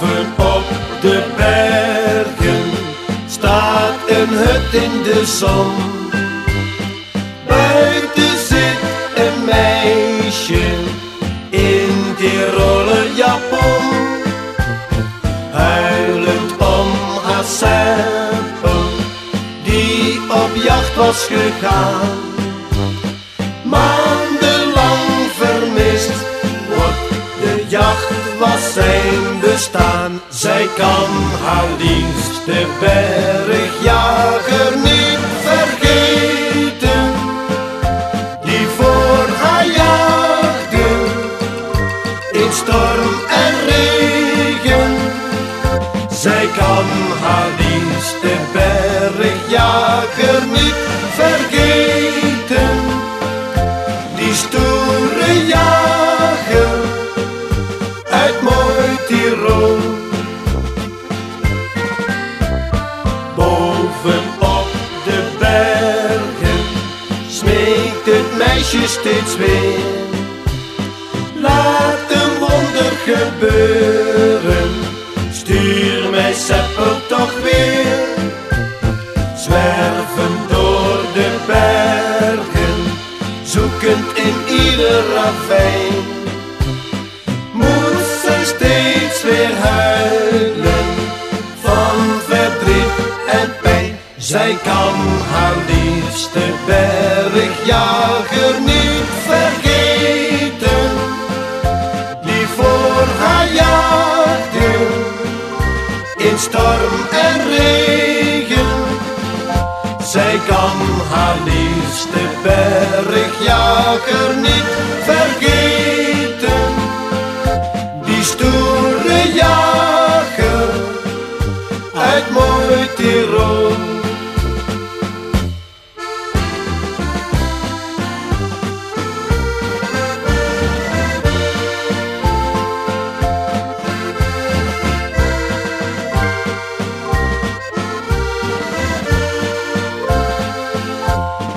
boven op de bergen staat een hut in de zon. Buiten zit een meisje in die rollen japon, huilend om haar die op jacht was gegaan. Maandenlang vermist wordt de jacht was zijn bestaan. Zij kan haar liefste bergjager niet vergeten, die voor haar jaagde in storm en regen. Zij kan haar liefste bergjager niet vergeten, die stoere jager steeds weer. Laat een wonder gebeuren, stuur mij seppel toch weer. Zwerven door de bergen, zoekend in ieder ravijn Zij kan haar liefste bergjager niet vergeten, die voor haar jaagde in storm en regen. Zij kan haar liefste bergjager niet vergeten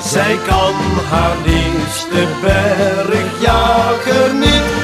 Zij kan haar liefste bergjager niet